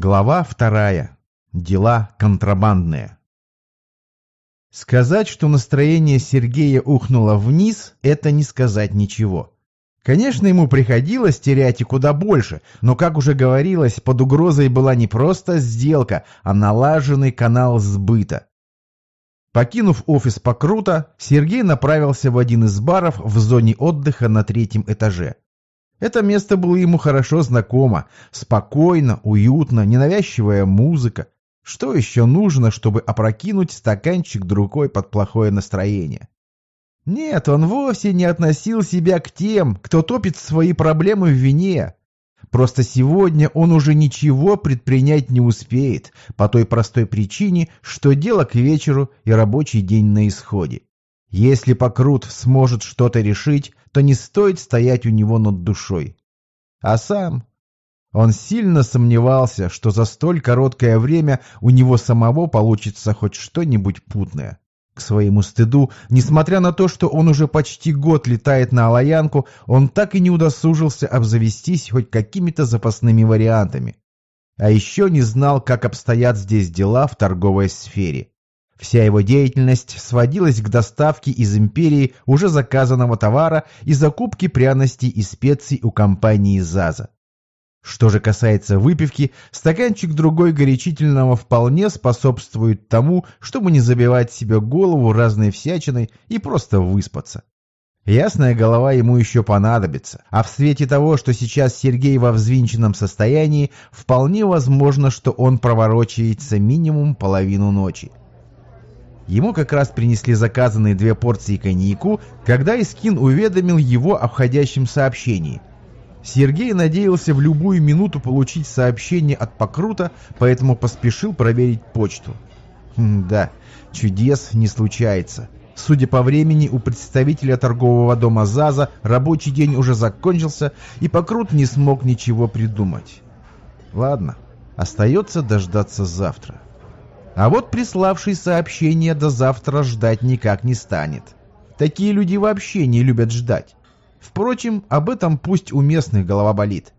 Глава вторая. Дела контрабандные. Сказать, что настроение Сергея ухнуло вниз, это не сказать ничего. Конечно, ему приходилось терять и куда больше, но, как уже говорилось, под угрозой была не просто сделка, а налаженный канал сбыта. Покинув офис Покрута, Сергей направился в один из баров в зоне отдыха на третьем этаже. Это место было ему хорошо знакомо. Спокойно, уютно, ненавязчивая музыка. Что еще нужно, чтобы опрокинуть стаканчик другой под плохое настроение? Нет, он вовсе не относил себя к тем, кто топит свои проблемы в вине. Просто сегодня он уже ничего предпринять не успеет, по той простой причине, что дело к вечеру и рабочий день на исходе. Если Покрут сможет что-то решить, то не стоит стоять у него над душой. А сам... Он сильно сомневался, что за столь короткое время у него самого получится хоть что-нибудь путное. К своему стыду, несмотря на то, что он уже почти год летает на Алаянку, он так и не удосужился обзавестись хоть какими-то запасными вариантами. А еще не знал, как обстоят здесь дела в торговой сфере. Вся его деятельность сводилась к доставке из империи уже заказанного товара и закупке пряностей и специй у компании «Заза». Что же касается выпивки, стаканчик другой горячительного вполне способствует тому, чтобы не забивать себе голову разной всячиной и просто выспаться. Ясная голова ему еще понадобится, а в свете того, что сейчас Сергей во взвинченном состоянии, вполне возможно, что он проворочается минимум половину ночи. Ему как раз принесли заказанные две порции коньяку, когда Искин уведомил его о входящем сообщении. Сергей надеялся в любую минуту получить сообщение от Покрута, поэтому поспешил проверить почту. М да, чудес не случается. Судя по времени, у представителя торгового дома ЗАЗа рабочий день уже закончился, и Покрут не смог ничего придумать. Ладно, остается дождаться завтра. А вот приславший сообщение до завтра ждать никак не станет. Такие люди вообще не любят ждать. Впрочем, об этом пусть у местных голова болит.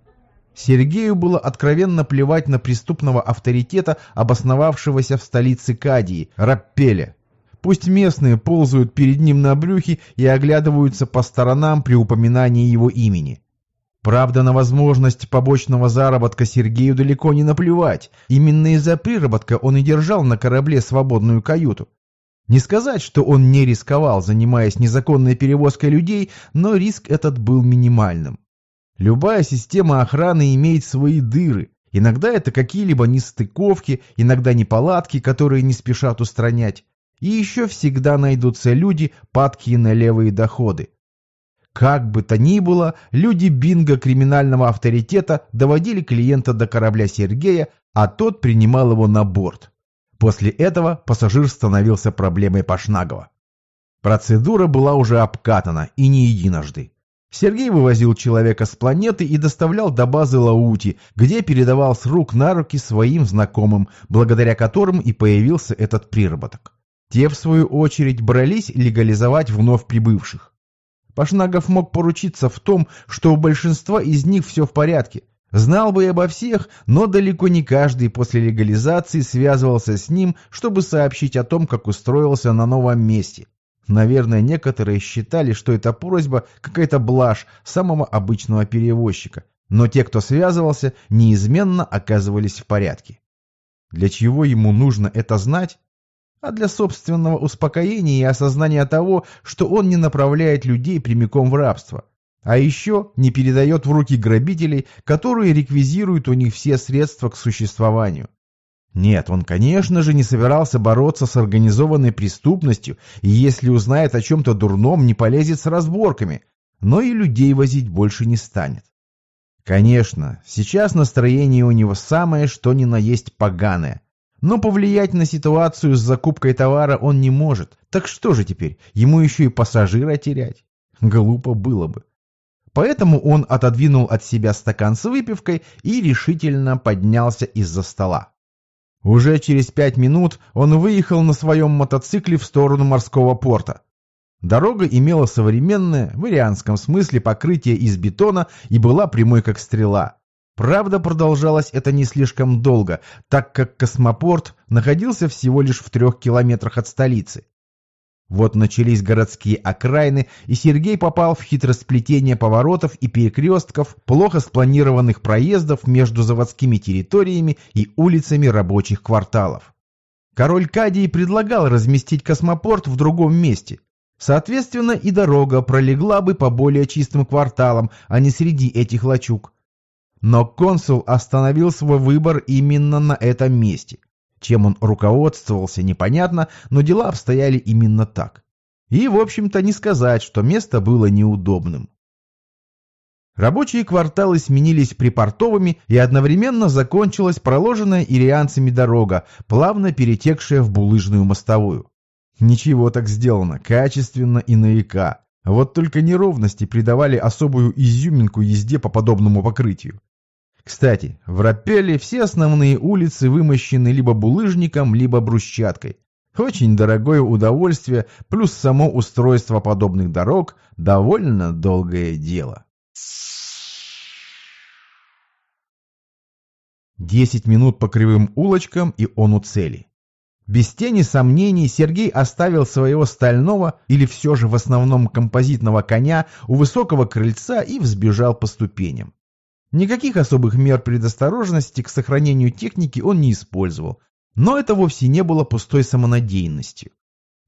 Сергею было откровенно плевать на преступного авторитета, обосновавшегося в столице Кадии, Раппеля. Пусть местные ползают перед ним на брюхе и оглядываются по сторонам при упоминании его имени. Правда, на возможность побочного заработка Сергею далеко не наплевать. Именно из-за приработка он и держал на корабле свободную каюту. Не сказать, что он не рисковал, занимаясь незаконной перевозкой людей, но риск этот был минимальным. Любая система охраны имеет свои дыры. Иногда это какие-либо нестыковки, иногда неполадки, которые не спешат устранять. И еще всегда найдутся люди, падкие на левые доходы. Как бы то ни было, люди бинго криминального авторитета доводили клиента до корабля Сергея, а тот принимал его на борт. После этого пассажир становился проблемой Пашнагова. Процедура была уже обкатана, и не единожды. Сергей вывозил человека с планеты и доставлял до базы Лаути, где передавал с рук на руки своим знакомым, благодаря которым и появился этот приработок. Те, в свою очередь, брались легализовать вновь прибывших. Пашнагов мог поручиться в том, что у большинства из них все в порядке. Знал бы и обо всех, но далеко не каждый после легализации связывался с ним, чтобы сообщить о том, как устроился на новом месте. Наверное, некоторые считали, что эта просьба какая-то блажь самого обычного перевозчика, но те, кто связывался, неизменно оказывались в порядке. Для чего ему нужно это знать? А для собственного успокоения и осознания того, что он не направляет людей прямиком в рабство, а еще не передает в руки грабителей, которые реквизируют у них все средства к существованию. Нет, он, конечно же, не собирался бороться с организованной преступностью, и если узнает о чем-то дурном, не полезет с разборками, но и людей возить больше не станет. Конечно, сейчас настроение у него самое, что ни на есть поганое – но повлиять на ситуацию с закупкой товара он не может. Так что же теперь, ему еще и пассажира терять? Глупо было бы. Поэтому он отодвинул от себя стакан с выпивкой и решительно поднялся из-за стола. Уже через пять минут он выехал на своем мотоцикле в сторону морского порта. Дорога имела современное, в ирианском смысле, покрытие из бетона и была прямой как стрела. Правда, продолжалось это не слишком долго, так как космопорт находился всего лишь в трех километрах от столицы. Вот начались городские окраины, и Сергей попал в хитросплетение поворотов и перекрестков, плохо спланированных проездов между заводскими территориями и улицами рабочих кварталов. Король Кадий предлагал разместить космопорт в другом месте. Соответственно, и дорога пролегла бы по более чистым кварталам, а не среди этих лачуг. Но консул остановил свой выбор именно на этом месте. Чем он руководствовался, непонятно, но дела обстояли именно так. И, в общем-то, не сказать, что место было неудобным. Рабочие кварталы сменились припортовыми, и одновременно закончилась проложенная ирианцами дорога, плавно перетекшая в булыжную мостовую. Ничего так сделано, качественно и на века. Вот только неровности придавали особую изюминку езде по подобному покрытию. Кстати, в Рапеле все основные улицы вымощены либо булыжником, либо брусчаткой. Очень дорогое удовольствие, плюс само устройство подобных дорог – довольно долгое дело. Десять минут по кривым улочкам, и он у цели. Без тени сомнений Сергей оставил своего стального или все же в основном композитного коня у высокого крыльца и взбежал по ступеням. Никаких особых мер предосторожности к сохранению техники он не использовал, но это вовсе не было пустой самонадеянностью.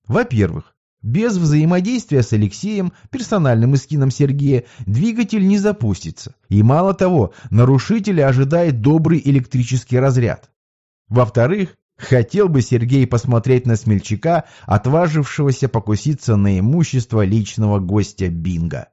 Во-первых, без взаимодействия с Алексеем, персональным эскином Сергея, двигатель не запустится. И мало того, нарушителя ожидает добрый электрический разряд. Во-вторых, хотел бы Сергей посмотреть на смельчака, отважившегося покуситься на имущество личного гостя Бинга.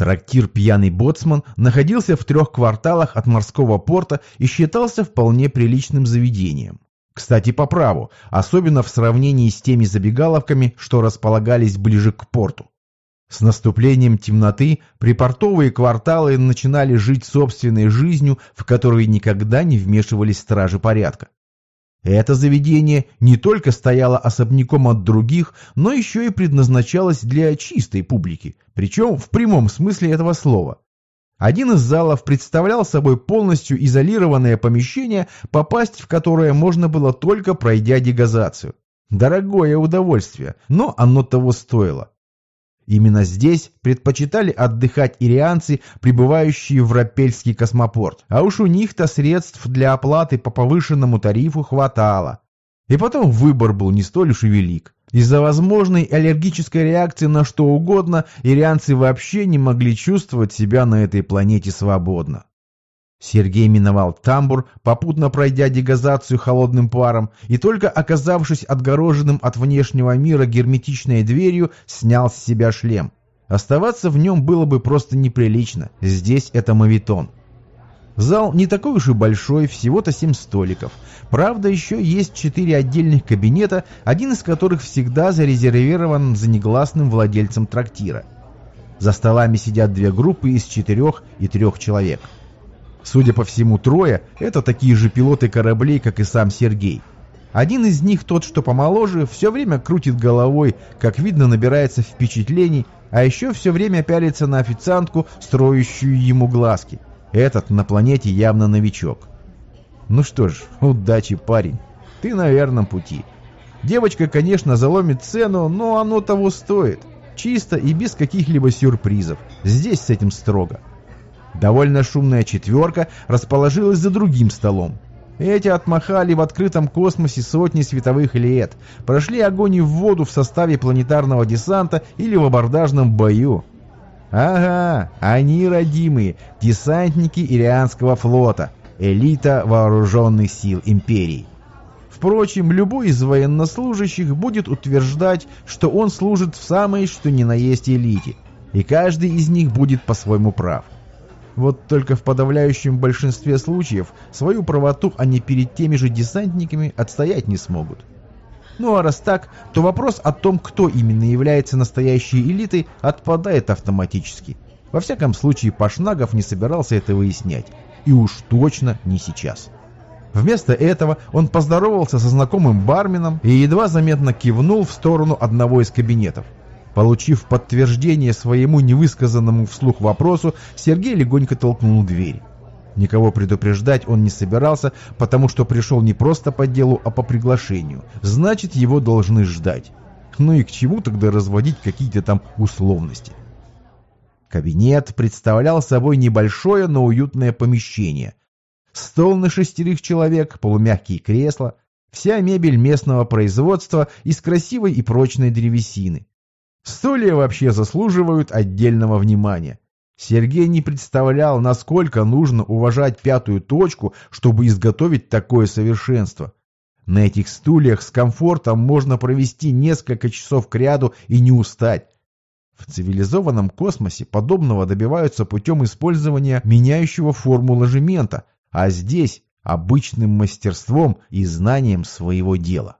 Трактир «Пьяный боцман» находился в трех кварталах от морского порта и считался вполне приличным заведением. Кстати, по праву, особенно в сравнении с теми забегаловками, что располагались ближе к порту. С наступлением темноты припортовые кварталы начинали жить собственной жизнью, в которой никогда не вмешивались стражи порядка. Это заведение не только стояло особняком от других, но еще и предназначалось для чистой публики, причем в прямом смысле этого слова. Один из залов представлял собой полностью изолированное помещение, попасть в которое можно было только пройдя дегазацию. Дорогое удовольствие, но оно того стоило. Именно здесь предпочитали отдыхать ирианцы, прибывающие в Рапельский космопорт. А уж у них-то средств для оплаты по повышенному тарифу хватало. И потом выбор был не столь уж и велик. Из-за возможной аллергической реакции на что угодно, ирианцы вообще не могли чувствовать себя на этой планете свободно. Сергей миновал тамбур, попутно пройдя дегазацию холодным паром, и только оказавшись отгороженным от внешнего мира герметичной дверью, снял с себя шлем. Оставаться в нем было бы просто неприлично, здесь это мавитон. Зал не такой уж и большой, всего-то семь столиков. Правда, еще есть четыре отдельных кабинета, один из которых всегда зарезервирован за негласным владельцем трактира. За столами сидят две группы из четырех и трех человек. Судя по всему, трое – это такие же пилоты кораблей, как и сам Сергей. Один из них, тот, что помоложе, все время крутит головой, как видно, набирается впечатлений, а еще все время пялится на официантку, строящую ему глазки. Этот на планете явно новичок. Ну что ж, удачи, парень. Ты на верном пути. Девочка, конечно, заломит цену, но оно того стоит. Чисто и без каких-либо сюрпризов. Здесь с этим строго. Довольно шумная четверка расположилась за другим столом. Эти отмахали в открытом космосе сотни световых лет, прошли огонь и в воду в составе планетарного десанта или в абордажном бою. Ага, они родимые, десантники Ирианского флота, элита вооруженных сил Империи. Впрочем, любой из военнослужащих будет утверждать, что он служит в самой что ни на есть элите, и каждый из них будет по-своему прав. Вот только в подавляющем большинстве случаев свою правоту они перед теми же десантниками отстоять не смогут. Ну а раз так, то вопрос о том, кто именно является настоящей элитой, отпадает автоматически. Во всяком случае, Пашнагов не собирался это выяснять. И уж точно не сейчас. Вместо этого он поздоровался со знакомым барменом и едва заметно кивнул в сторону одного из кабинетов. Получив подтверждение своему невысказанному вслух вопросу, Сергей легонько толкнул дверь. Никого предупреждать он не собирался, потому что пришел не просто по делу, а по приглашению. Значит, его должны ждать. Ну и к чему тогда разводить какие-то там условности? Кабинет представлял собой небольшое, но уютное помещение. Стол на шестерых человек, полумягкие кресла, вся мебель местного производства из красивой и прочной древесины. Стулья вообще заслуживают отдельного внимания. Сергей не представлял, насколько нужно уважать пятую точку, чтобы изготовить такое совершенство. На этих стульях с комфортом можно провести несколько часов кряду и не устать. В цивилизованном космосе подобного добиваются путем использования меняющего форму ложемента, а здесь обычным мастерством и знанием своего дела.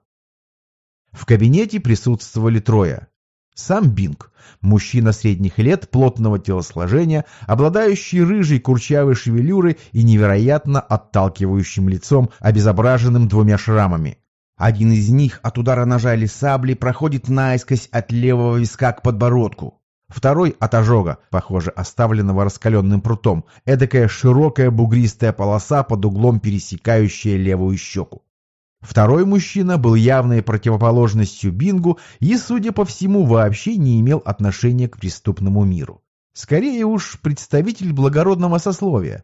В кабинете присутствовали трое. Сам Бинг, мужчина средних лет, плотного телосложения, обладающий рыжей курчавой шевелюрой и невероятно отталкивающим лицом, обезображенным двумя шрамами. Один из них от удара ножа или сабли проходит наискось от левого виска к подбородку. Второй от ожога, похоже, оставленного раскаленным прутом, эдакая широкая бугристая полоса под углом пересекающая левую щеку. Второй мужчина был явной противоположностью Бингу и, судя по всему, вообще не имел отношения к преступному миру. Скорее уж представитель благородного сословия.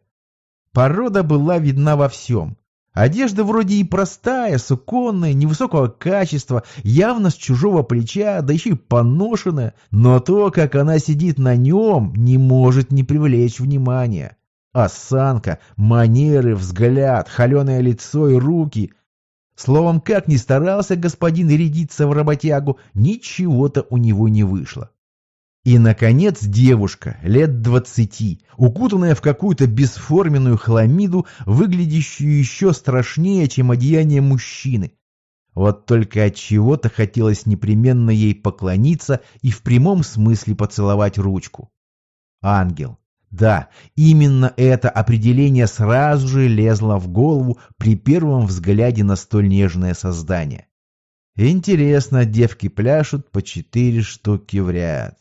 Порода была видна во всем. Одежда вроде и простая, суконная, невысокого качества, явно с чужого плеча, да еще и поношенная, но то, как она сидит на нем, не может не привлечь внимания. Осанка, манеры, взгляд, холеное лицо и руки. Словом, как ни старался господин рядиться в работягу, ничего-то у него не вышло. И, наконец, девушка, лет двадцати, укутанная в какую-то бесформенную хламиду, выглядящую еще страшнее, чем одеяние мужчины. Вот только от чего-то хотелось непременно ей поклониться и в прямом смысле поцеловать ручку. Ангел. Да, именно это определение сразу же лезло в голову при первом взгляде на столь нежное создание. Интересно, девки пляшут по четыре штуки в ряд.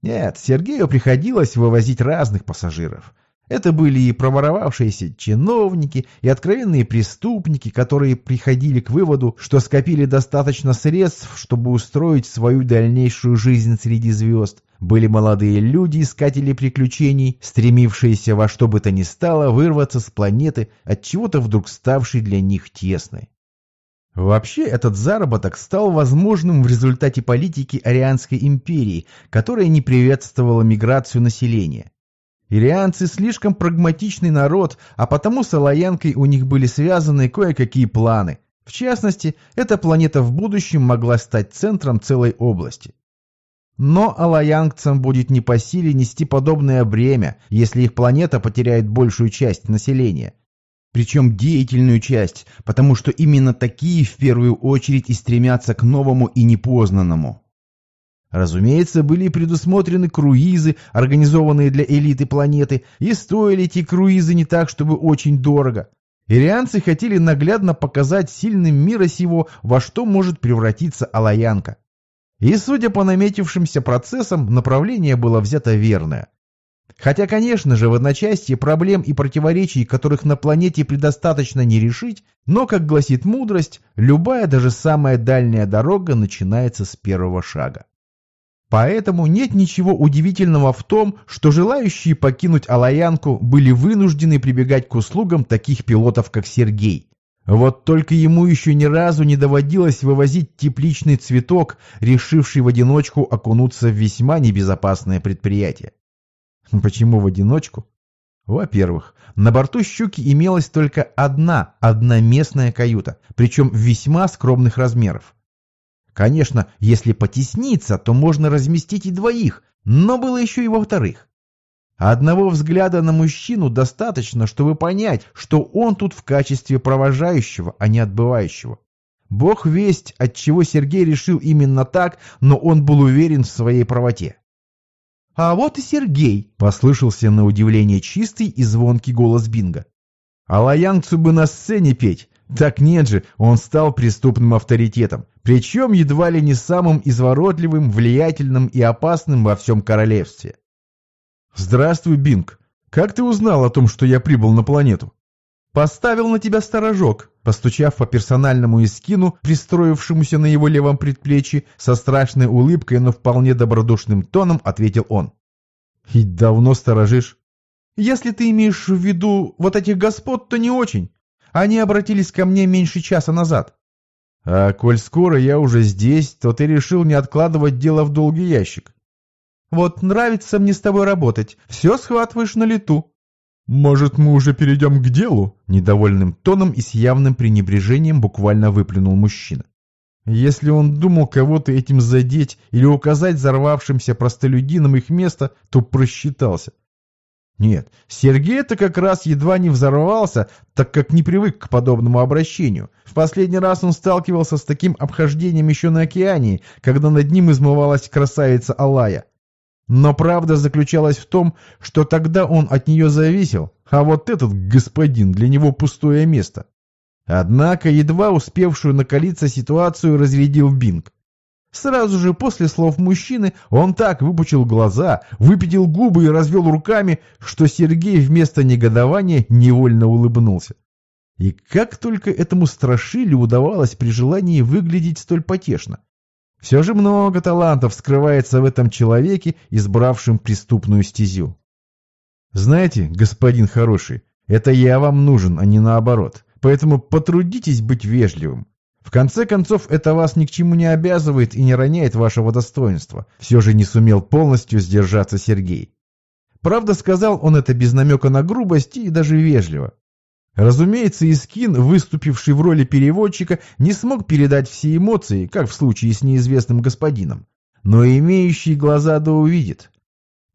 Нет, Сергею приходилось вывозить разных пассажиров. Это были и проворовавшиеся чиновники, и откровенные преступники, которые приходили к выводу, что скопили достаточно средств, чтобы устроить свою дальнейшую жизнь среди звезд. Были молодые люди, искатели приключений, стремившиеся во что бы то ни стало вырваться с планеты, от чего-то вдруг ставшей для них тесной. Вообще, этот заработок стал возможным в результате политики Арианской империи, которая не приветствовала миграцию населения. Ирианцы слишком прагматичный народ, а потому с Алаянкой у них были связаны кое-какие планы. В частности, эта планета в будущем могла стать центром целой области. Но алаянцам будет не по силе нести подобное бремя, если их планета потеряет большую часть населения. Причем деятельную часть, потому что именно такие в первую очередь и стремятся к новому и непознанному. Разумеется, были предусмотрены круизы, организованные для элиты планеты, и стоили эти круизы не так, чтобы очень дорого. Ирианцы хотели наглядно показать сильным мира сего, во что может превратиться Алаянка. И, судя по наметившимся процессам, направление было взято верное. Хотя, конечно же, в одночасье проблем и противоречий, которых на планете предостаточно не решить, но, как гласит мудрость, любая, даже самая дальняя дорога начинается с первого шага. Поэтому нет ничего удивительного в том, что желающие покинуть Алаянку были вынуждены прибегать к услугам таких пилотов, как Сергей. Вот только ему еще ни разу не доводилось вывозить тепличный цветок, решивший в одиночку окунуться в весьма небезопасное предприятие. Почему в одиночку? Во-первых, на борту «Щуки» имелась только одна одноместная каюта, причем весьма скромных размеров. Конечно, если потесниться, то можно разместить и двоих, но было еще и во-вторых. Одного взгляда на мужчину достаточно, чтобы понять, что он тут в качестве провожающего, а не отбывающего. Бог весть, от чего Сергей решил именно так, но он был уверен в своей правоте. «А вот и Сергей!» — послышался на удивление чистый и звонкий голос Бинга. «А лаянцу бы на сцене петь, так нет же, он стал преступным авторитетом, причем едва ли не самым изворотливым, влиятельным и опасным во всем королевстве. «Здравствуй, Бинг!» Как ты узнал о том, что я прибыл на планету? Поставил на тебя сторожок, постучав по персональному искину, пристроившемуся на его левом предплечье, со страшной улыбкой, но вполне добродушным тоном ответил он. И давно сторожишь? Если ты имеешь в виду вот этих господ, то не очень. Они обратились ко мне меньше часа назад. А коль скоро я уже здесь, то ты решил не откладывать дело в долгий ящик. Вот нравится мне с тобой работать, все схватываешь на лету. Может, мы уже перейдем к делу? Недовольным тоном и с явным пренебрежением буквально выплюнул мужчина. Если он думал кого-то этим задеть или указать взорвавшимся простолюдинам их место, то просчитался. Нет, Сергей-то как раз едва не взорвался, так как не привык к подобному обращению. В последний раз он сталкивался с таким обхождением еще на океане, когда над ним измывалась красавица Алая. Но правда заключалась в том, что тогда он от нее зависел, а вот этот господин для него пустое место. Однако едва успевшую накалиться ситуацию разрядил Бинг. Сразу же после слов мужчины он так выпучил глаза, выпятил губы и развел руками, что Сергей вместо негодования невольно улыбнулся. И как только этому страшили удавалось при желании выглядеть столь потешно. Все же много талантов скрывается в этом человеке, избравшем преступную стезю. Знаете, господин хороший, это я вам нужен, а не наоборот. Поэтому потрудитесь быть вежливым. В конце концов, это вас ни к чему не обязывает и не роняет вашего достоинства. Все же не сумел полностью сдержаться Сергей. Правда, сказал он это без намека на грубость и даже вежливо. Разумеется, Искин, выступивший в роли переводчика, не смог передать все эмоции, как в случае с неизвестным господином. Но имеющий глаза да увидит.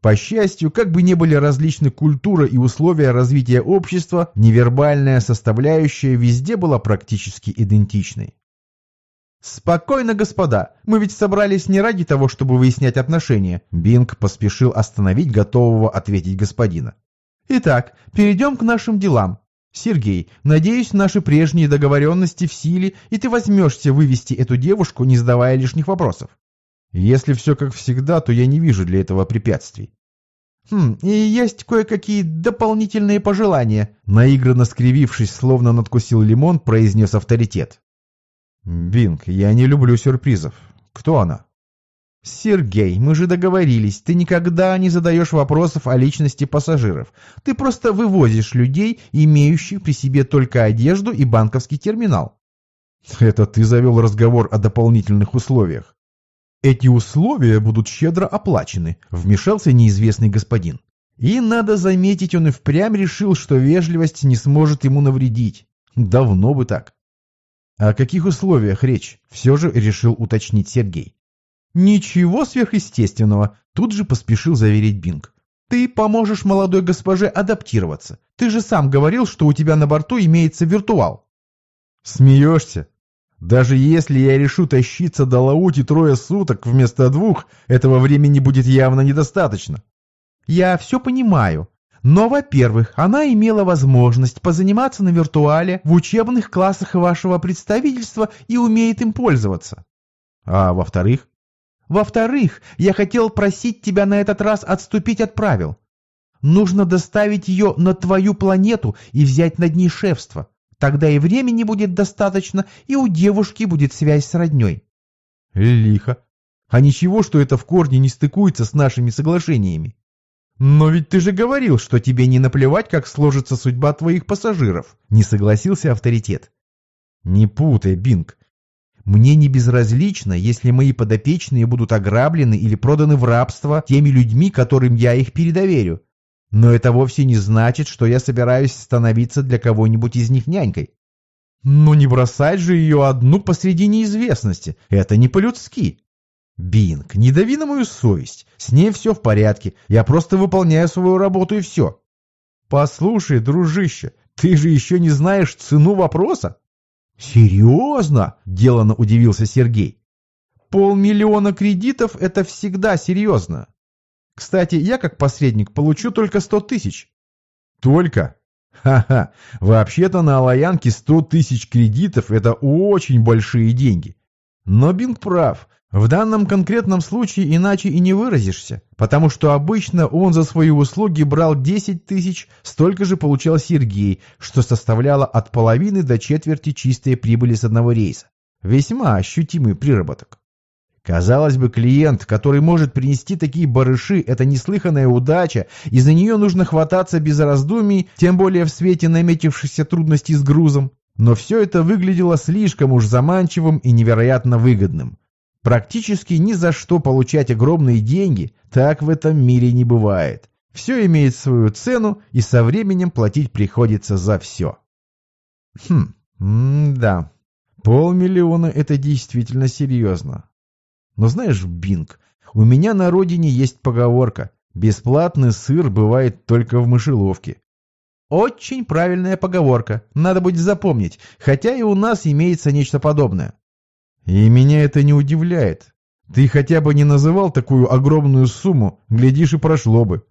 По счастью, как бы ни были различны культура и условия развития общества, невербальная составляющая везде была практически идентичной. «Спокойно, господа, мы ведь собрались не ради того, чтобы выяснять отношения», Бинг поспешил остановить готового ответить господина. «Итак, перейдем к нашим делам. Сергей, надеюсь, наши прежние договоренности в силе, и ты возьмешься вывести эту девушку, не задавая лишних вопросов. Если все как всегда, то я не вижу для этого препятствий. Хм, и есть кое-какие дополнительные пожелания, наигранно скривившись, словно надкусил лимон, произнес авторитет. Бинг, я не люблю сюрпризов. Кто она? «Сергей, мы же договорились, ты никогда не задаешь вопросов о личности пассажиров. Ты просто вывозишь людей, имеющих при себе только одежду и банковский терминал». «Это ты завел разговор о дополнительных условиях». Эти условия будут щедро оплачены, вмешался неизвестный господин. И, надо заметить, он и впрямь решил, что вежливость не сможет ему навредить. Давно бы так. О каких условиях речь? Все же решил уточнить Сергей. Ничего сверхъестественного, тут же поспешил заверить Бинг. Ты поможешь молодой госпоже адаптироваться. Ты же сам говорил, что у тебя на борту имеется виртуал. Смеешься? Даже если я решу тащиться до Лаути трое суток вместо двух, этого времени будет явно недостаточно. Я все понимаю. Но, во-первых, она имела возможность позаниматься на виртуале в учебных классах вашего представительства и умеет им пользоваться. А во-вторых? Во-вторых, я хотел просить тебя на этот раз отступить от правил. Нужно доставить ее на твою планету и взять над ней шефство. Тогда и времени будет достаточно, и у девушки будет связь с родней. Лихо. А ничего, что это в корне не стыкуется с нашими соглашениями. Но ведь ты же говорил, что тебе не наплевать, как сложится судьба твоих пассажиров. Не согласился авторитет. Не путай, Бинг. Мне не безразлично, если мои подопечные будут ограблены или проданы в рабство теми людьми, которым я их передоверю. Но это вовсе не значит, что я собираюсь становиться для кого-нибудь из них нянькой. Ну не бросать же ее одну посреди неизвестности. Это не по-людски. Бинг, не дави на мою совесть. С ней все в порядке. Я просто выполняю свою работу и все. Послушай, дружище, ты же еще не знаешь цену вопроса. Серьезно? Делано удивился Сергей. Полмиллиона кредитов – это всегда серьезно. Кстати, я как посредник получу только сто тысяч. Только? Ха-ха, вообще-то на Алаянке сто тысяч кредитов – это очень большие деньги. Но Бинг прав, В данном конкретном случае иначе и не выразишься, потому что обычно он за свои услуги брал 10 тысяч, столько же получал Сергей, что составляло от половины до четверти чистой прибыли с одного рейса. Весьма ощутимый приработок. Казалось бы, клиент, который может принести такие барыши, это неслыханная удача, и за нее нужно хвататься без раздумий, тем более в свете наметившихся трудностей с грузом. Но все это выглядело слишком уж заманчивым и невероятно выгодным. Практически ни за что получать огромные деньги, так в этом мире не бывает. Все имеет свою цену, и со временем платить приходится за все. Хм, да, полмиллиона это действительно серьезно. Но знаешь, Бинг, у меня на родине есть поговорка «Бесплатный сыр бывает только в мышеловке». Очень правильная поговорка, надо будет запомнить, хотя и у нас имеется нечто подобное. И меня это не удивляет. Ты хотя бы не называл такую огромную сумму, глядишь и прошло бы.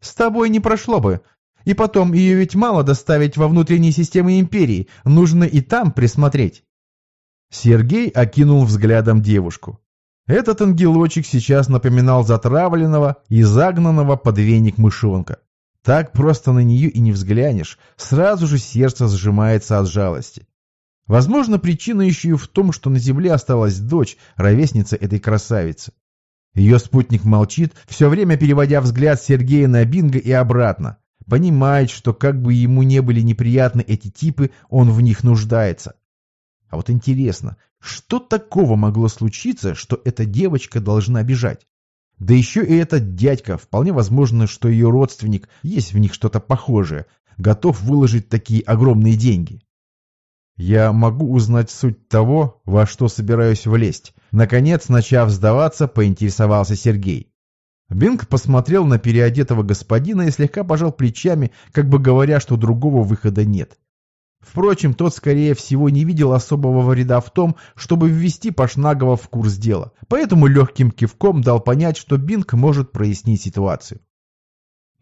С тобой не прошло бы. И потом, ее ведь мало доставить во внутренние системы империи, нужно и там присмотреть. Сергей окинул взглядом девушку. Этот ангелочек сейчас напоминал затравленного и загнанного под веник мышонка. Так просто на нее и не взглянешь, сразу же сердце сжимается от жалости. Возможно, причина еще и в том, что на земле осталась дочь, ровесница этой красавицы. Ее спутник молчит, все время переводя взгляд Сергея на Бинга и обратно. Понимает, что как бы ему не были неприятны эти типы, он в них нуждается. А вот интересно, что такого могло случиться, что эта девочка должна бежать? Да еще и этот дядька, вполне возможно, что ее родственник, есть в них что-то похожее, готов выложить такие огромные деньги. Я могу узнать суть того, во что собираюсь влезть. Наконец, начав сдаваться, поинтересовался Сергей. Бинг посмотрел на переодетого господина и слегка пожал плечами, как бы говоря, что другого выхода нет. Впрочем, тот, скорее всего, не видел особого вреда в том, чтобы ввести Пашнагова в курс дела, поэтому легким кивком дал понять, что Бинг может прояснить ситуацию.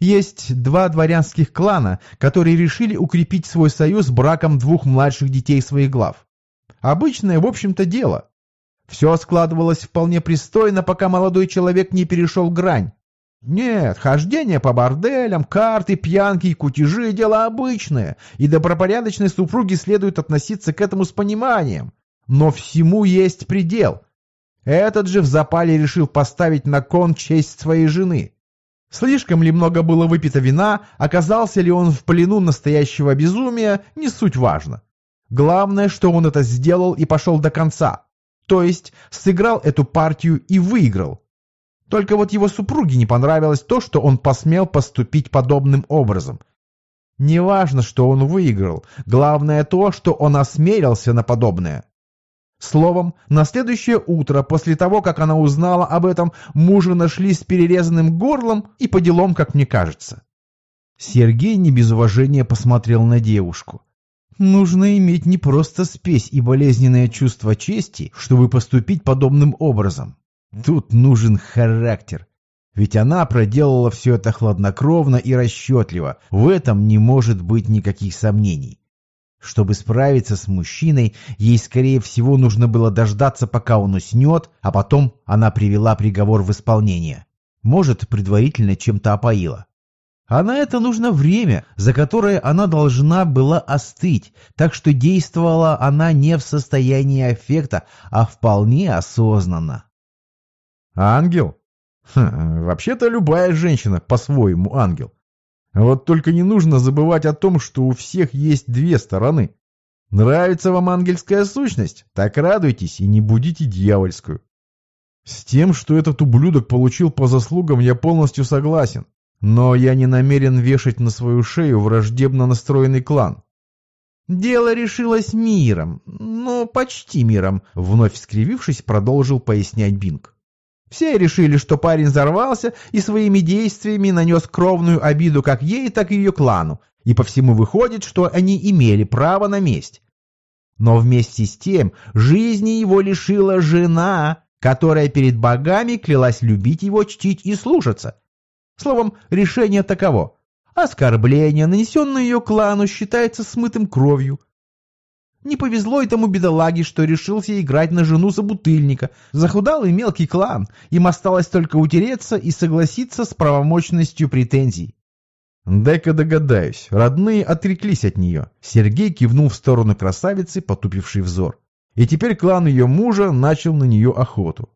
Есть два дворянских клана, которые решили укрепить свой союз браком двух младших детей своих глав. Обычное, в общем-то, дело. Все складывалось вполне пристойно, пока молодой человек не перешел грань. Нет, хождение по борделям, карты, пьянки и кутежи – дело обычное, и добропорядочной супруге следует относиться к этому с пониманием. Но всему есть предел. Этот же в запале решил поставить на кон честь своей жены. Слишком ли много было выпито вина, оказался ли он в плену настоящего безумия, не суть важно. Главное, что он это сделал и пошел до конца. То есть сыграл эту партию и выиграл. Только вот его супруге не понравилось то, что он посмел поступить подобным образом. Неважно, что он выиграл, главное то, что он осмелился на подобное. Словом, на следующее утро, после того, как она узнала об этом, мужа нашли с перерезанным горлом и по делам, как мне кажется. Сергей не без уважения посмотрел на девушку. Нужно иметь не просто спесь и болезненное чувство чести, чтобы поступить подобным образом. Тут нужен характер. Ведь она проделала все это хладнокровно и расчетливо. В этом не может быть никаких сомнений. Чтобы справиться с мужчиной, ей, скорее всего, нужно было дождаться, пока он уснет, а потом она привела приговор в исполнение. Может, предварительно чем-то опоила. А на это нужно время, за которое она должна была остыть, так что действовала она не в состоянии аффекта, а вполне осознанно. Ангел? Хм, Вообще-то любая женщина по-своему ангел. Вот только не нужно забывать о том, что у всех есть две стороны. Нравится вам ангельская сущность? Так радуйтесь и не будите дьявольскую. С тем, что этот ублюдок получил по заслугам, я полностью согласен. Но я не намерен вешать на свою шею враждебно настроенный клан. Дело решилось миром, ну, почти миром, вновь скривившись, продолжил пояснять Бинг. Все решили, что парень взорвался и своими действиями нанес кровную обиду как ей, так и ее клану, и по всему выходит, что они имели право на месть. Но вместе с тем жизни его лишила жена, которая перед богами клялась любить его, чтить и слушаться. Словом, решение таково. Оскорбление, нанесенное ее клану, считается смытым кровью. Не повезло этому бедолаге, что решился играть на жену собутыльника. Захудалый мелкий клан. Им осталось только утереться и согласиться с правомощностью претензий. Дай-ка догадаюсь, родные отреклись от нее. Сергей кивнул в сторону красавицы, потупивший взор. И теперь клан ее мужа начал на нее охоту.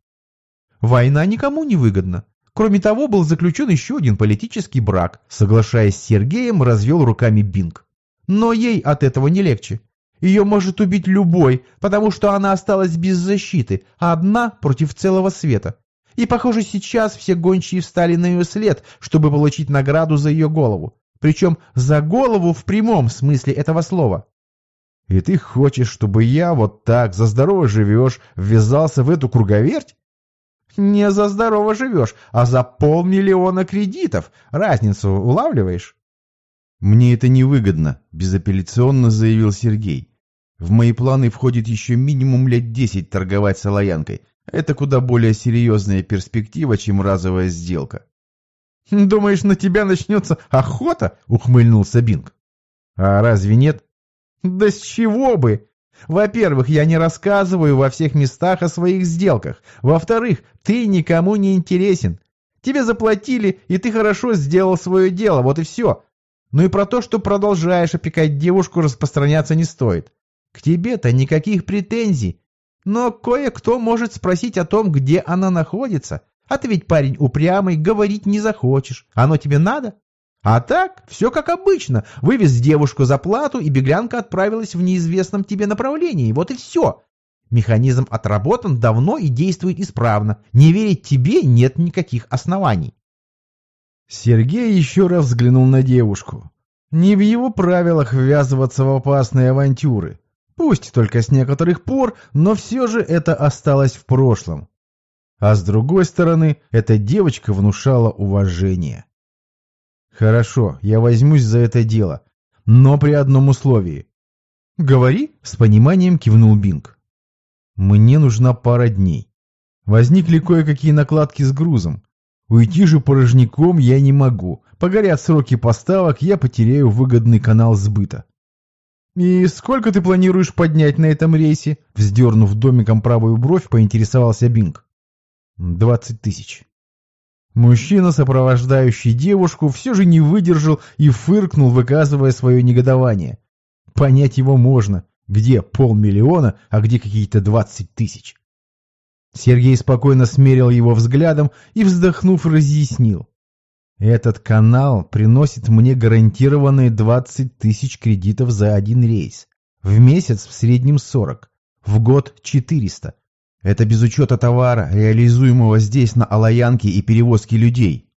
Война никому не выгодна. Кроме того, был заключен еще один политический брак. Соглашаясь с Сергеем, развел руками Бинг. Но ей от этого не легче. Ее может убить любой, потому что она осталась без защиты, а одна против целого света. И, похоже, сейчас все гончие встали на ее след, чтобы получить награду за ее голову. Причем за голову в прямом смысле этого слова. И ты хочешь, чтобы я вот так, за здорово живешь, ввязался в эту круговерть? Не за здорово живешь, а за полмиллиона кредитов. Разницу улавливаешь? Мне это невыгодно, безапелляционно заявил Сергей. В мои планы входит еще минимум лет десять торговать солоянкой. Это куда более серьезная перспектива, чем разовая сделка. «Думаешь, на тебя начнется охота?» — ухмыльнулся Бинг. «А разве нет?» «Да с чего бы? Во-первых, я не рассказываю во всех местах о своих сделках. Во-вторых, ты никому не интересен. Тебе заплатили, и ты хорошо сделал свое дело, вот и все. Ну и про то, что продолжаешь опекать девушку, распространяться не стоит. К тебе-то никаких претензий. Но кое-кто может спросить о том, где она находится. А ты ведь парень упрямый, говорить не захочешь. Оно тебе надо? А так, все как обычно. Вывез девушку за плату, и беглянка отправилась в неизвестном тебе направлении. Вот и все. Механизм отработан давно и действует исправно. Не верить тебе нет никаких оснований. Сергей еще раз взглянул на девушку. Не в его правилах ввязываться в опасные авантюры. Пусть только с некоторых пор, но все же это осталось в прошлом. А с другой стороны, эта девочка внушала уважение. «Хорошо, я возьмусь за это дело, но при одном условии». «Говори», — с пониманием кивнул Бинг. «Мне нужна пара дней. Возникли кое-какие накладки с грузом. Уйти же порожняком я не могу. Погорят сроки поставок, я потеряю выгодный канал сбыта. «И сколько ты планируешь поднять на этом рейсе?» Вздернув домиком правую бровь, поинтересовался Бинг. «Двадцать тысяч». Мужчина, сопровождающий девушку, все же не выдержал и фыркнул, выказывая свое негодование. Понять его можно, где полмиллиона, а где какие-то двадцать тысяч. Сергей спокойно смерил его взглядом и, вздохнув, разъяснил. Этот канал приносит мне гарантированные 20 тысяч кредитов за один рейс. В месяц в среднем 40. В год 400. Это без учета товара, реализуемого здесь на Алаянке и перевозки людей.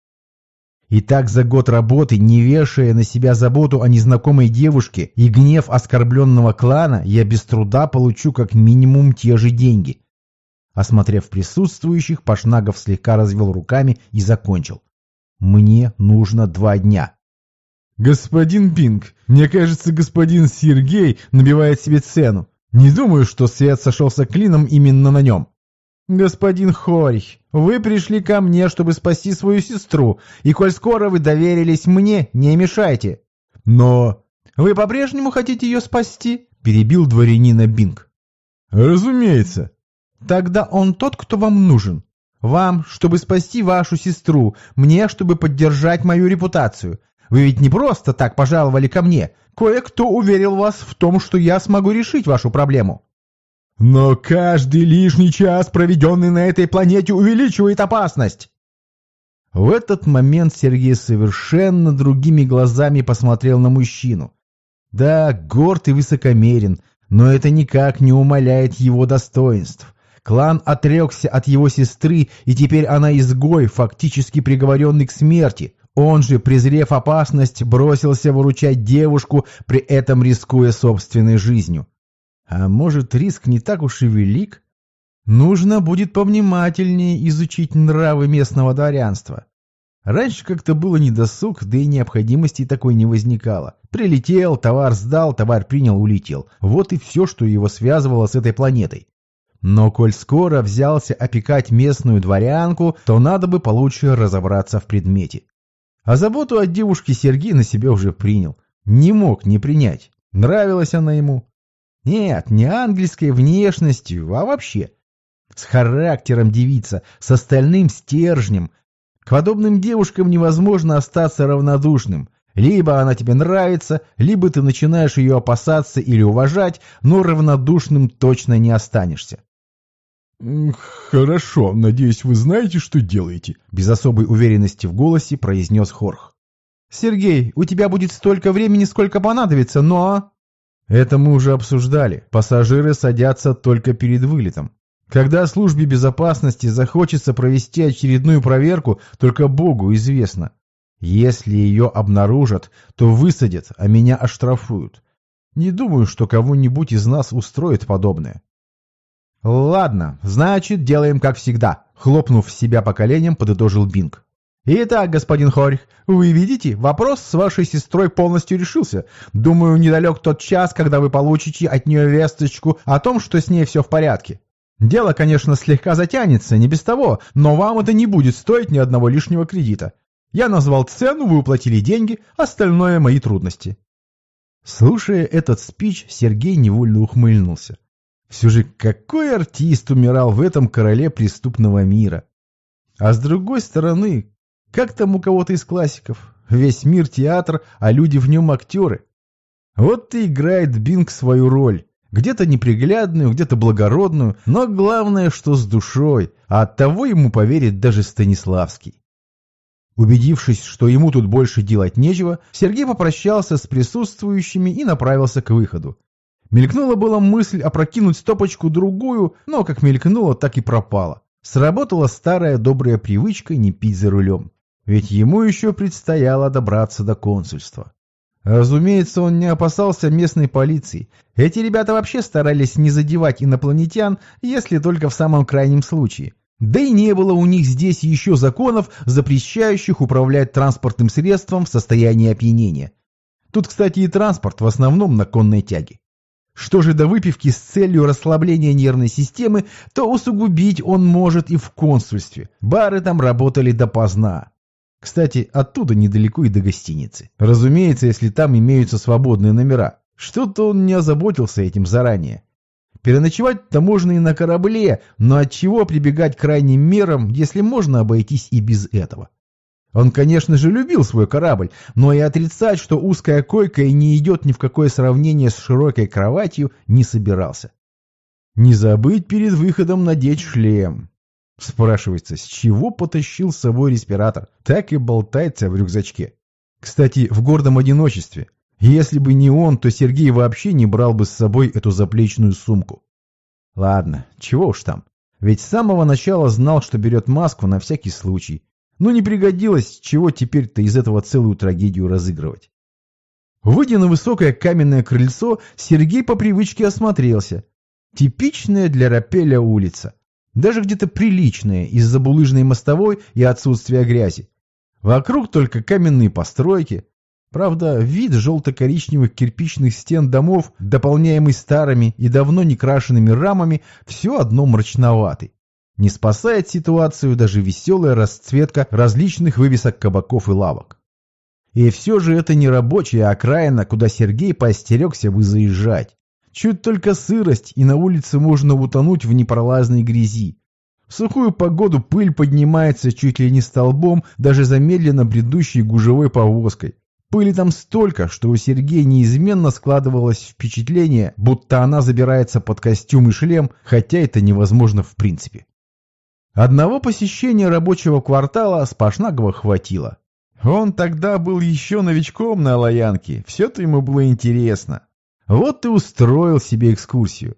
И так за год работы, не вешая на себя заботу о незнакомой девушке и гнев оскорбленного клана, я без труда получу как минимум те же деньги. Осмотрев присутствующих, Пашнагов слегка развел руками и закончил. Мне нужно два дня. Господин Пинг, мне кажется, господин Сергей набивает себе цену. Не думаю, что свет сошелся клином именно на нем. Господин Хорих, вы пришли ко мне, чтобы спасти свою сестру, и коль скоро вы доверились мне, не мешайте. Но... Вы по-прежнему хотите ее спасти? Перебил дворянина Бинг. Разумеется. Тогда он тот, кто вам нужен. Вам, чтобы спасти вашу сестру, мне, чтобы поддержать мою репутацию. Вы ведь не просто так пожаловали ко мне. Кое-кто уверил вас в том, что я смогу решить вашу проблему. Но каждый лишний час, проведенный на этой планете, увеличивает опасность. В этот момент Сергей совершенно другими глазами посмотрел на мужчину. Да, горд и высокомерен, но это никак не умаляет его достоинств. Клан отрекся от его сестры, и теперь она изгой, фактически приговоренный к смерти. Он же, презрев опасность, бросился выручать девушку, при этом рискуя собственной жизнью. А может, риск не так уж и велик? Нужно будет повнимательнее изучить нравы местного дворянства. Раньше как-то было недосуг, да и необходимости такой не возникало. Прилетел, товар сдал, товар принял, улетел. Вот и все, что его связывало с этой планетой. Но коль скоро взялся опекать местную дворянку, то надо бы получше разобраться в предмете. А заботу о девушке Сергей на себя уже принял. Не мог не принять. Нравилась она ему. Нет, не ангельской внешностью, а вообще. С характером девица, с остальным стержнем. К подобным девушкам невозможно остаться равнодушным. Либо она тебе нравится, либо ты начинаешь ее опасаться или уважать, но равнодушным точно не останешься. «Хорошо, надеюсь, вы знаете, что делаете», — без особой уверенности в голосе произнес Хорх. «Сергей, у тебя будет столько времени, сколько понадобится, но...» «Это мы уже обсуждали. Пассажиры садятся только перед вылетом. Когда службе безопасности захочется провести очередную проверку, только Богу известно. Если ее обнаружат, то высадят, а меня оштрафуют. Не думаю, что кого-нибудь из нас устроит подобное. «Ладно, значит, делаем как всегда», — хлопнув себя по коленям, подытожил Бинг. «Итак, господин Хорих, вы видите, вопрос с вашей сестрой полностью решился. Думаю, недалек тот час, когда вы получите от нее весточку о том, что с ней все в порядке. Дело, конечно, слегка затянется, не без того, но вам это не будет стоить ни одного лишнего кредита. Я назвал цену, вы уплатили деньги, остальное мои трудности». Слушая этот спич, Сергей невольно ухмыльнулся. Все же какой артист умирал в этом короле преступного мира? А с другой стороны, как там у кого-то из классиков? Весь мир театр, а люди в нем актеры. Вот и играет Бинг свою роль. Где-то неприглядную, где-то благородную, но главное, что с душой, а оттого ему поверит даже Станиславский. Убедившись, что ему тут больше делать нечего, Сергей попрощался с присутствующими и направился к выходу. Мелькнула была мысль опрокинуть стопочку другую, но как мелькнула, так и пропала. Сработала старая добрая привычка не пить за рулем. Ведь ему еще предстояло добраться до консульства. Разумеется, он не опасался местной полиции. Эти ребята вообще старались не задевать инопланетян, если только в самом крайнем случае. Да и не было у них здесь еще законов, запрещающих управлять транспортным средством в состоянии опьянения. Тут, кстати, и транспорт в основном на конной тяге. Что же до выпивки с целью расслабления нервной системы, то усугубить он может и в консульстве. Бары там работали допоздна. Кстати, оттуда недалеко и до гостиницы. Разумеется, если там имеются свободные номера. Что-то он не озаботился этим заранее. Переночевать-то можно и на корабле, но от чего прибегать к крайним мерам, если можно обойтись и без этого? Он, конечно же, любил свой корабль, но и отрицать, что узкая койка и не идет ни в какое сравнение с широкой кроватью, не собирался. Не забыть перед выходом надеть шлем. Спрашивается, с чего потащил с собой респиратор? Так и болтается в рюкзачке. Кстати, в гордом одиночестве. Если бы не он, то Сергей вообще не брал бы с собой эту заплечную сумку. Ладно, чего уж там. Ведь с самого начала знал, что берет маску на всякий случай. Ну не пригодилось, чего теперь-то из этого целую трагедию разыгрывать. Выйдя на высокое каменное крыльцо, Сергей по привычке осмотрелся. Типичная для Рапеля улица. Даже где-то приличная из-за булыжной мостовой и отсутствия грязи. Вокруг только каменные постройки. Правда, вид желто-коричневых кирпичных стен домов, дополняемый старыми и давно не крашенными рамами, все одно мрачноватый. Не спасает ситуацию даже веселая расцветка различных вывесок кабаков и лавок. И все же это не рабочая окраина, куда Сергей поостерегся бы заезжать. Чуть только сырость, и на улице можно утонуть в непролазной грязи. В сухую погоду пыль поднимается чуть ли не столбом, даже замедленно бредущей гужевой повозкой. Пыли там столько, что у Сергея неизменно складывалось впечатление, будто она забирается под костюм и шлем, хотя это невозможно в принципе. Одного посещения рабочего квартала Спашнагова хватило. Он тогда был еще новичком на Лоянке, все-то ему было интересно. Вот и устроил себе экскурсию.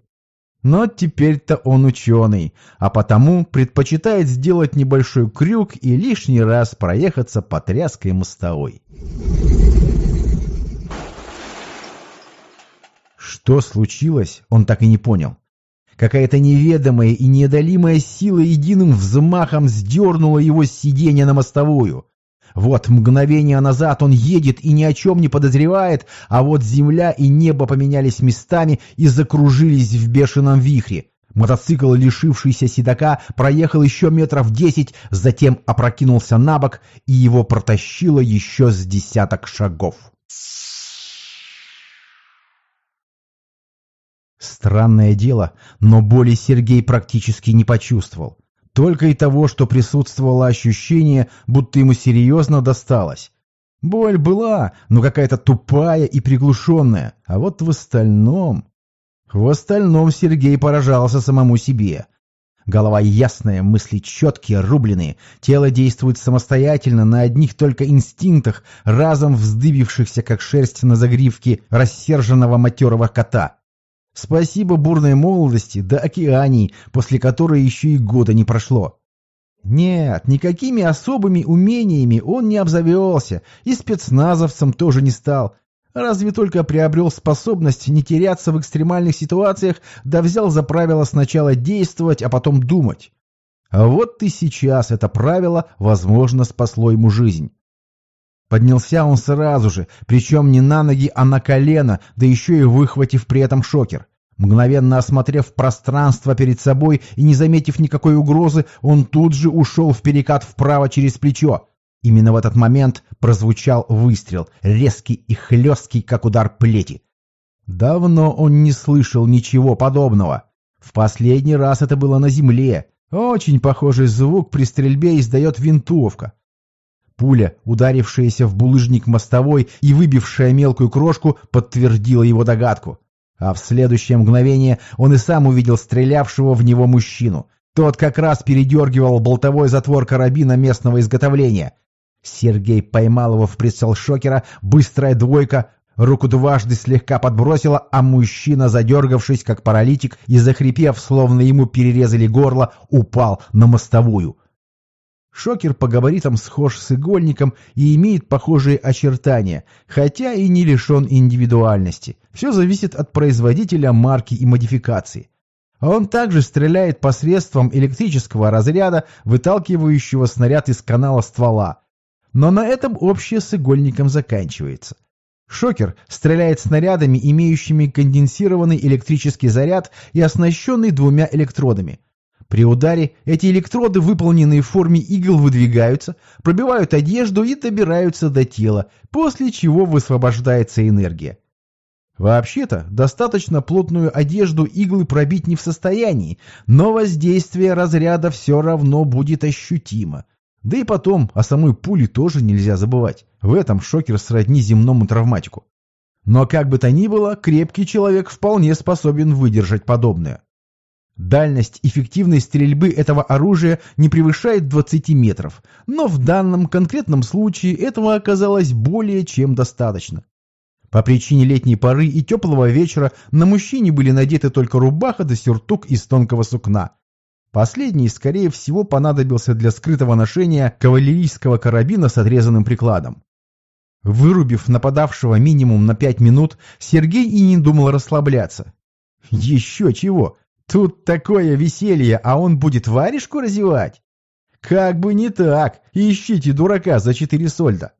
Но теперь-то он ученый, а потому предпочитает сделать небольшой крюк и лишний раз проехаться по тряской мостовой. Что случилось, он так и не понял. Какая-то неведомая и неодолимая сила единым взмахом сдернула его с сиденья на мостовую. Вот мгновение назад он едет и ни о чем не подозревает, а вот земля и небо поменялись местами и закружились в бешеном вихре. Мотоцикл, лишившийся седока, проехал еще метров десять, затем опрокинулся на бок, и его протащило еще с десяток шагов. Странное дело, но боли Сергей практически не почувствовал. Только и того, что присутствовало ощущение, будто ему серьезно досталось. Боль была, но какая-то тупая и приглушенная, а вот в остальном... В остальном Сергей поражался самому себе. Голова ясная, мысли четкие, рубленые, тело действует самостоятельно на одних только инстинктах, разом вздыбившихся, как шерсть на загривке рассерженного матерого кота. Спасибо бурной молодости да океании, после которой еще и года не прошло. Нет, никакими особыми умениями он не обзавелся, и спецназовцем тоже не стал. Разве только приобрел способность не теряться в экстремальных ситуациях, да взял за правило сначала действовать, а потом думать. А вот и сейчас это правило, возможно, спасло ему жизнь. Поднялся он сразу же, причем не на ноги, а на колено, да еще и выхватив при этом шокер. Мгновенно осмотрев пространство перед собой и не заметив никакой угрозы, он тут же ушел в перекат вправо через плечо. Именно в этот момент прозвучал выстрел, резкий и хлесткий, как удар плети. Давно он не слышал ничего подобного. В последний раз это было на земле. Очень похожий звук при стрельбе издает винтовка. Пуля, ударившаяся в булыжник мостовой и выбившая мелкую крошку, подтвердила его догадку. А в следующее мгновение он и сам увидел стрелявшего в него мужчину. Тот как раз передергивал болтовой затвор карабина местного изготовления. Сергей поймал его в прицел шокера, быстрая двойка, руку дважды слегка подбросила, а мужчина, задергавшись как паралитик и захрипев, словно ему перерезали горло, упал на мостовую. Шокер по габаритам схож с игольником и имеет похожие очертания, хотя и не лишен индивидуальности. Все зависит от производителя, марки и модификации. Он также стреляет посредством электрического разряда, выталкивающего снаряд из канала ствола. Но на этом общее с игольником заканчивается. Шокер стреляет снарядами, имеющими конденсированный электрический заряд и оснащенный двумя электродами – при ударе эти электроды, выполненные в форме игл, выдвигаются, пробивают одежду и добираются до тела, после чего высвобождается энергия. Вообще-то, достаточно плотную одежду иглы пробить не в состоянии, но воздействие разряда все равно будет ощутимо. Да и потом, о самой пуле тоже нельзя забывать. В этом шокер сродни земному травматику. Но как бы то ни было, крепкий человек вполне способен выдержать подобное. Дальность эффективной стрельбы этого оружия не превышает 20 метров, но в данном конкретном случае этого оказалось более чем достаточно. По причине летней поры и теплого вечера на мужчине были надеты только рубаха да сюртук из тонкого сукна. Последний, скорее всего, понадобился для скрытого ношения кавалерийского карабина с отрезанным прикладом. Вырубив нападавшего минимум на пять минут, Сергей и не думал расслабляться. Еще чего! Тут такое веселье, а он будет варежку разевать? Как бы не так, ищите дурака за четыре сольда.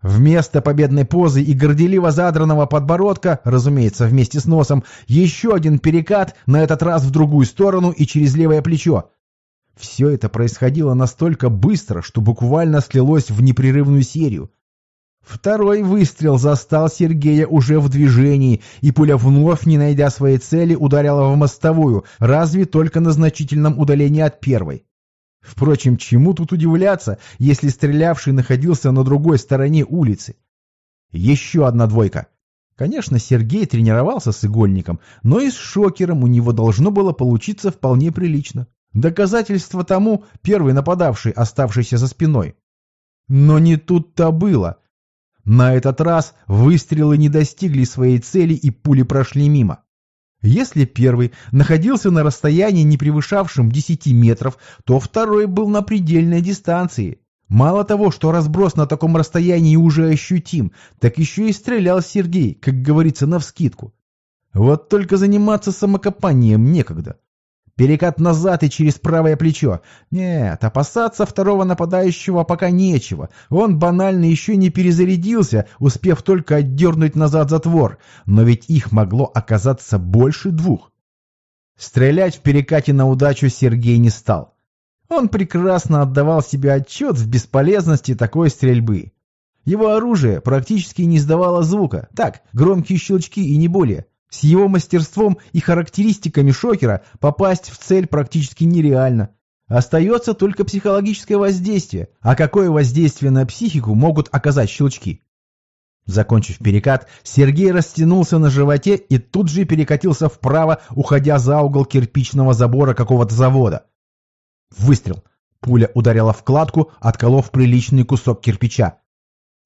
Вместо победной позы и горделиво задранного подбородка, разумеется, вместе с носом, еще один перекат, на этот раз в другую сторону и через левое плечо. Все это происходило настолько быстро, что буквально слилось в непрерывную серию. Второй выстрел застал Сергея уже в движении, и пуля вновь, не найдя своей цели, ударила в мостовую, разве только на значительном удалении от первой. Впрочем, чему тут удивляться, если стрелявший находился на другой стороне улицы? Еще одна двойка. Конечно, Сергей тренировался с игольником, но и с шокером у него должно было получиться вполне прилично. Доказательство тому первый нападавший, оставшийся за спиной. Но не тут-то было. На этот раз выстрелы не достигли своей цели и пули прошли мимо. Если первый находился на расстоянии, не превышавшем 10 метров, то второй был на предельной дистанции. Мало того, что разброс на таком расстоянии уже ощутим, так еще и стрелял Сергей, как говорится, навскидку. Вот только заниматься самокопанием некогда. Перекат назад и через правое плечо. Нет, опасаться второго нападающего пока нечего. Он банально еще не перезарядился, успев только отдернуть назад затвор. Но ведь их могло оказаться больше двух. Стрелять в перекате на удачу Сергей не стал. Он прекрасно отдавал себе отчет в бесполезности такой стрельбы. Его оружие практически не издавало звука. Так, громкие щелчки и не более. С его мастерством и характеристиками шокера попасть в цель практически нереально. Остается только психологическое воздействие. А какое воздействие на психику могут оказать щелчки? Закончив перекат, Сергей растянулся на животе и тут же перекатился вправо, уходя за угол кирпичного забора какого-то завода. Выстрел. Пуля ударила в кладку, отколов приличный кусок кирпича.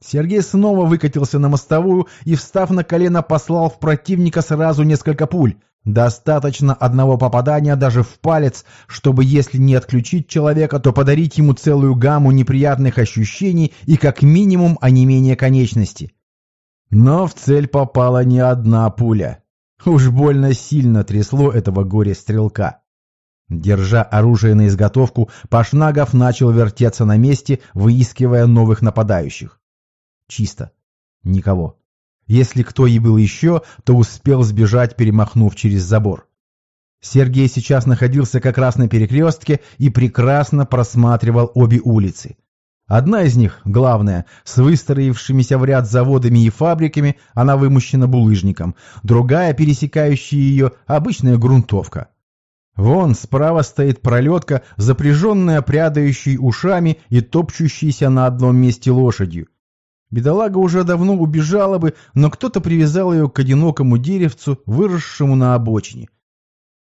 Сергей снова выкатился на мостовую и, встав на колено, послал в противника сразу несколько пуль. Достаточно одного попадания даже в палец, чтобы, если не отключить человека, то подарить ему целую гамму неприятных ощущений и как минимум онемение конечности. Но в цель попала не одна пуля. Уж больно сильно трясло этого горе-стрелка. Держа оружие на изготовку, Пашнагов начал вертеться на месте, выискивая новых нападающих. Чисто. Никого. Если кто и был еще, то успел сбежать, перемахнув через забор. Сергей сейчас находился как раз на перекрестке и прекрасно просматривал обе улицы. Одна из них, главная, с выстроившимися в ряд заводами и фабриками, она вымощена булыжником, другая, пересекающая ее, обычная грунтовка. Вон справа стоит пролетка, запряженная прядающей ушами и топчущейся на одном месте лошадью. Бедолага уже давно убежала бы, но кто-то привязал ее к одинокому деревцу, выросшему на обочине.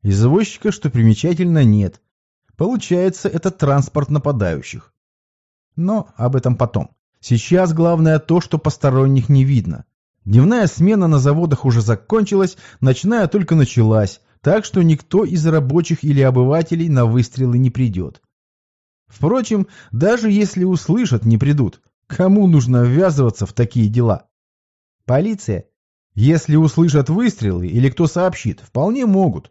Извозчика, что примечательно, нет. Получается, это транспорт нападающих. Но об этом потом. Сейчас главное то, что посторонних не видно. Дневная смена на заводах уже закончилась, ночная только началась, так что никто из рабочих или обывателей на выстрелы не придет. Впрочем, даже если услышат, не придут. Кому нужно ввязываться в такие дела? Полиция? Если услышат выстрелы или кто сообщит, вполне могут.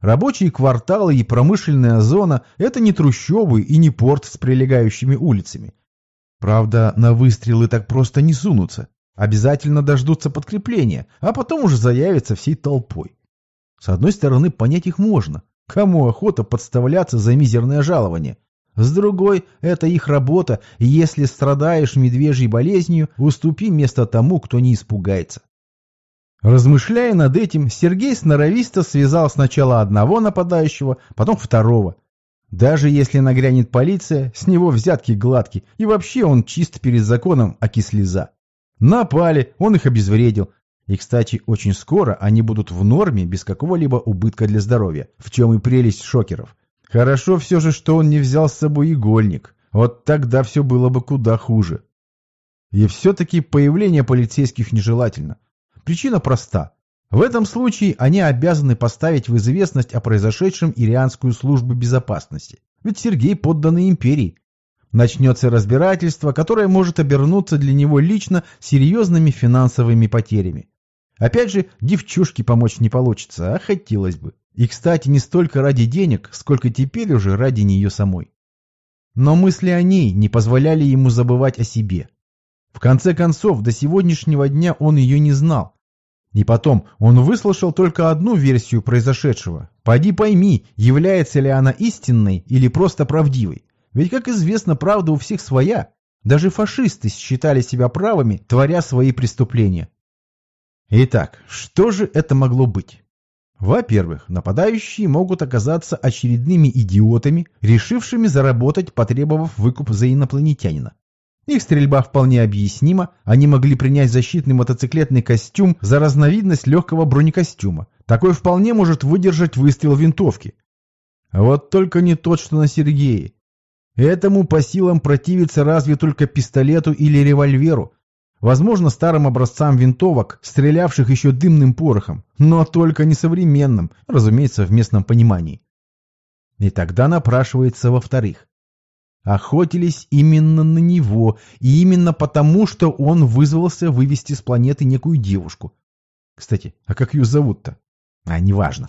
Рабочие кварталы и промышленная зона – это не трущобы и не порт с прилегающими улицами. Правда, на выстрелы так просто не сунутся. Обязательно дождутся подкрепления, а потом уже заявятся всей толпой. С одной стороны, понять их можно. Кому охота подставляться за мизерное жалование? С другой, это их работа, и если страдаешь медвежьей болезнью, уступи место тому, кто не испугается. Размышляя над этим, Сергей сноровисто связал сначала одного нападающего, потом второго. Даже если нагрянет полиция, с него взятки гладкие, и вообще он чист перед законом, аки слеза. Напали, он их обезвредил. И, кстати, очень скоро они будут в норме, без какого-либо убытка для здоровья, в чем и прелесть шокеров. Хорошо все же, что он не взял с собой игольник. Вот тогда все было бы куда хуже. И все-таки появление полицейских нежелательно. Причина проста. В этом случае они обязаны поставить в известность о произошедшем Ирианскую службу безопасности. Ведь Сергей подданный империи. Начнется разбирательство, которое может обернуться для него лично серьезными финансовыми потерями. Опять же, девчушке помочь не получится, а хотелось бы. И, кстати, не столько ради денег, сколько теперь уже ради нее самой. Но мысли о ней не позволяли ему забывать о себе. В конце концов, до сегодняшнего дня он ее не знал. И потом, он выслушал только одну версию произошедшего. Пойди пойми, является ли она истинной или просто правдивой. Ведь, как известно, правда у всех своя. Даже фашисты считали себя правыми, творя свои преступления. Итак, что же это могло быть? Во-первых, нападающие могут оказаться очередными идиотами, решившими заработать, потребовав выкуп за инопланетянина. Их стрельба вполне объяснима, они могли принять защитный мотоциклетный костюм за разновидность легкого бронекостюма. Такой вполне может выдержать выстрел винтовки. А вот только не тот, что на Сергее. Этому по силам противиться разве только пистолету или револьверу. Возможно, старым образцам винтовок, стрелявших еще дымным порохом, но только не современным, разумеется, в местном понимании. И тогда напрашивается во-вторых. Охотились именно на него, и именно потому, что он вызвался вывести с планеты некую девушку. Кстати, а как ее зовут-то? А, неважно.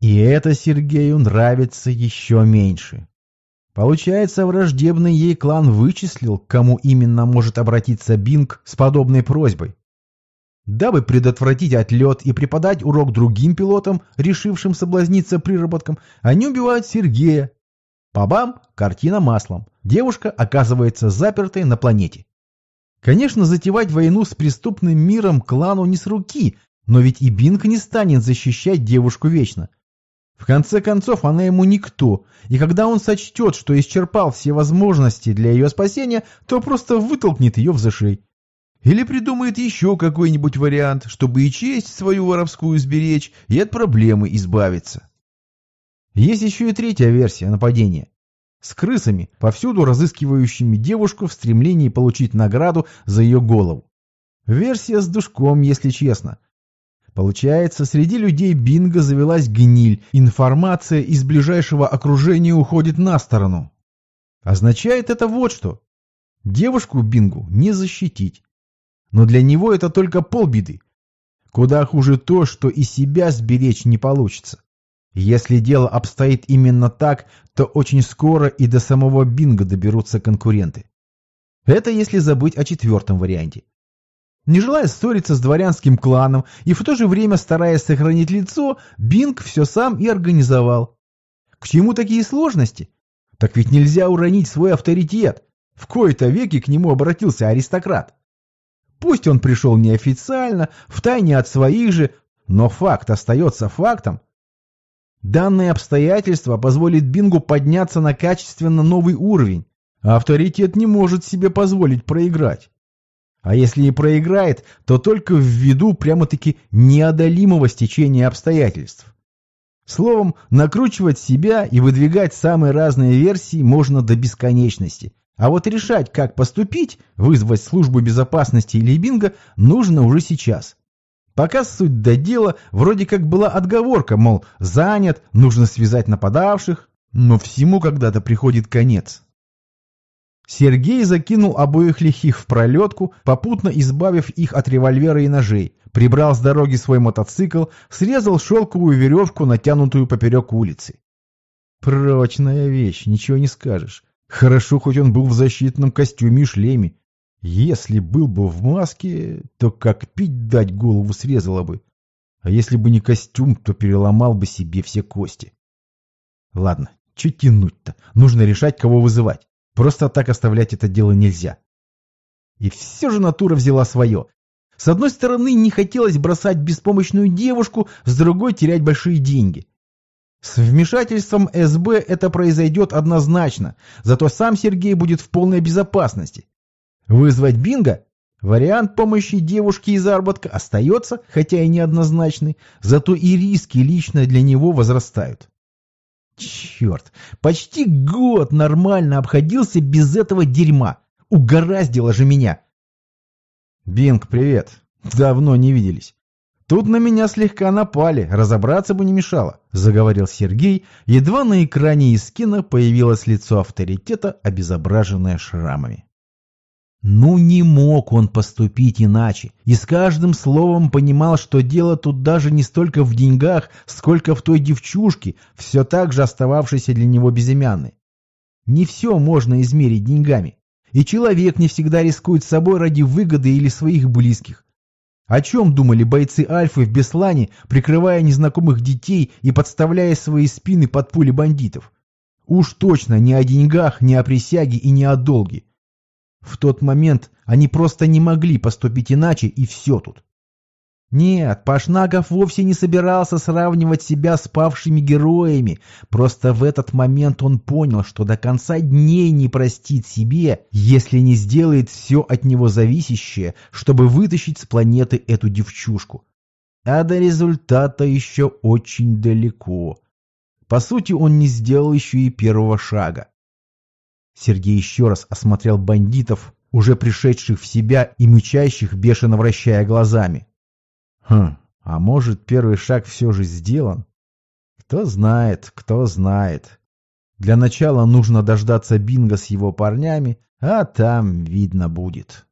И это Сергею нравится еще меньше. Получается, враждебный ей клан вычислил, к кому именно может обратиться Бинг с подобной просьбой. Дабы предотвратить отлет и преподать урок другим пилотам, решившим соблазниться приработком, они убивают Сергея, Пабам, картина маслом. Девушка оказывается запертой на планете. Конечно, затевать войну с преступным миром клану не с руки, Но ведь и Бинг не станет защищать девушку вечно. В конце концов, она ему никто, и когда он сочтет, что исчерпал все возможности для ее спасения, то просто вытолкнет ее в зашей. Или придумает еще какой-нибудь вариант, чтобы и честь свою воровскую сберечь, и от проблемы избавиться. Есть еще и третья версия нападения. С крысами, повсюду разыскивающими девушку в стремлении получить награду за ее голову. Версия с душком, если честно. Получается, среди людей Бинго завелась гниль, информация из ближайшего окружения уходит на сторону. Означает это вот что. Девушку Бингу не защитить. Но для него это только полбеды. Куда хуже то, что и себя сберечь не получится. Если дело обстоит именно так, то очень скоро и до самого Бинга доберутся конкуренты. Это если забыть о четвертом варианте. Не желая ссориться с дворянским кланом и в то же время стараясь сохранить лицо, Бинг все сам и организовал. К чему такие сложности? Так ведь нельзя уронить свой авторитет. В кои-то веки к нему обратился аристократ. Пусть он пришел неофициально, втайне от своих же, но факт остается фактом. Данное обстоятельство позволит Бингу подняться на качественно новый уровень, а авторитет не может себе позволить проиграть. А если и проиграет, то только ввиду прямо-таки неодолимого стечения обстоятельств. Словом, накручивать себя и выдвигать самые разные версии можно до бесконечности. А вот решать, как поступить, вызвать службу безопасности или бинго, нужно уже сейчас. Пока суть до дела, вроде как была отговорка, мол, занят, нужно связать нападавших, но всему когда-то приходит конец. Сергей закинул обоих лихих в пролетку, попутно избавив их от револьвера и ножей, прибрал с дороги свой мотоцикл, срезал шелковую веревку, натянутую поперек улицы. Прочная вещь, ничего не скажешь. Хорошо, хоть он был в защитном костюме и шлеме. Если был бы в маске, то как пить дать голову срезала бы. А если бы не костюм, то переломал бы себе все кости. Ладно, что тянуть-то? Нужно решать, кого вызывать. Просто так оставлять это дело нельзя. И все же натура взяла свое. С одной стороны, не хотелось бросать беспомощную девушку, с другой терять большие деньги. С вмешательством СБ это произойдет однозначно, зато сам Сергей будет в полной безопасности. Вызвать Бинго? Вариант помощи девушке и заработка остается, хотя и неоднозначный, зато и риски лично для него возрастают. Черт, почти год нормально обходился без этого дерьма. Угораздило же меня. Бинг, привет. Давно не виделись. Тут на меня слегка напали, разобраться бы не мешало, заговорил Сергей, едва на экране из кино появилось лицо авторитета, обезображенное шрамами. Ну не мог он поступить иначе, и с каждым словом понимал, что дело тут даже не столько в деньгах, сколько в той девчушке, все так же остававшейся для него безымянной. Не все можно измерить деньгами, и человек не всегда рискует собой ради выгоды или своих близких. О чем думали бойцы Альфы в Беслане, прикрывая незнакомых детей и подставляя свои спины под пули бандитов? Уж точно не о деньгах, не о присяге и не о долге. В тот момент они просто не могли поступить иначе, и все тут. Нет, Пашнагов вовсе не собирался сравнивать себя с павшими героями. Просто в этот момент он понял, что до конца дней не простит себе, если не сделает все от него зависящее, чтобы вытащить с планеты эту девчушку. А до результата еще очень далеко. По сути, он не сделал еще и первого шага. Сергей еще раз осмотрел бандитов, уже пришедших в себя и мычащих, бешено вращая глазами. Хм, а может, первый шаг все же сделан? Кто знает, кто знает. Для начала нужно дождаться Бинга с его парнями, а там видно будет.